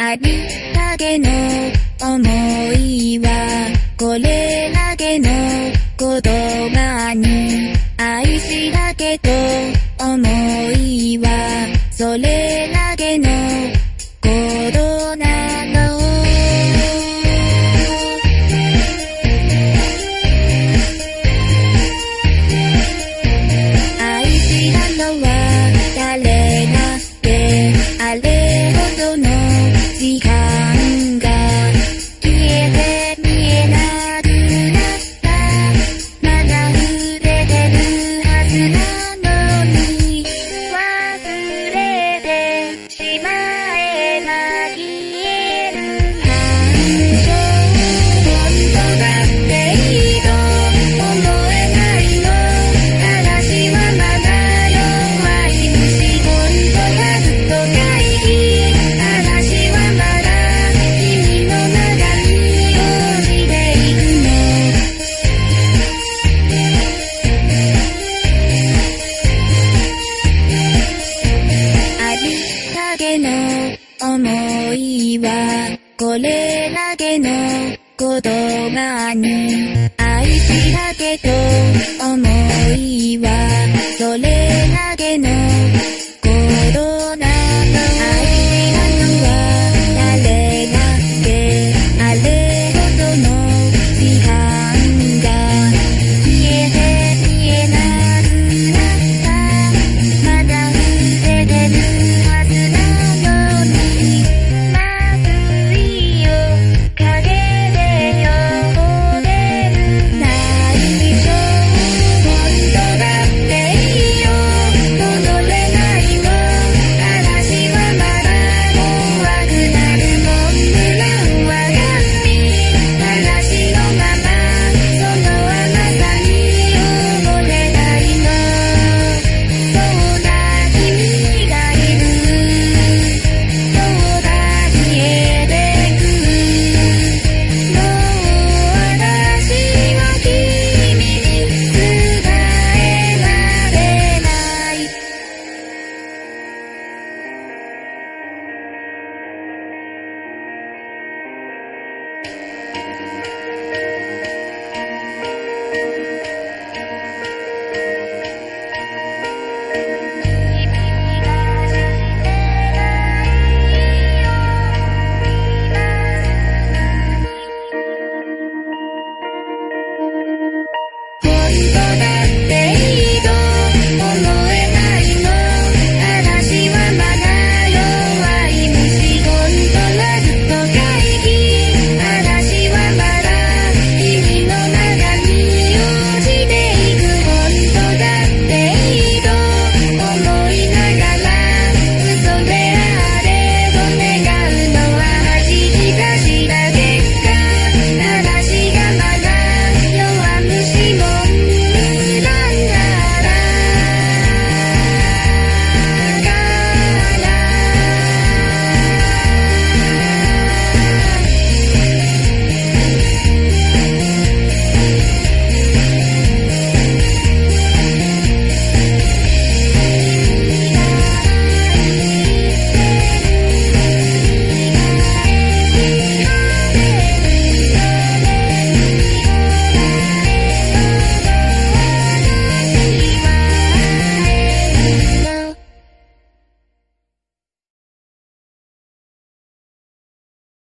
ありだけの思いはこれだけの言葉に愛しだけと思いは思いは、これだけの言葉に、愛しだけど、思いは、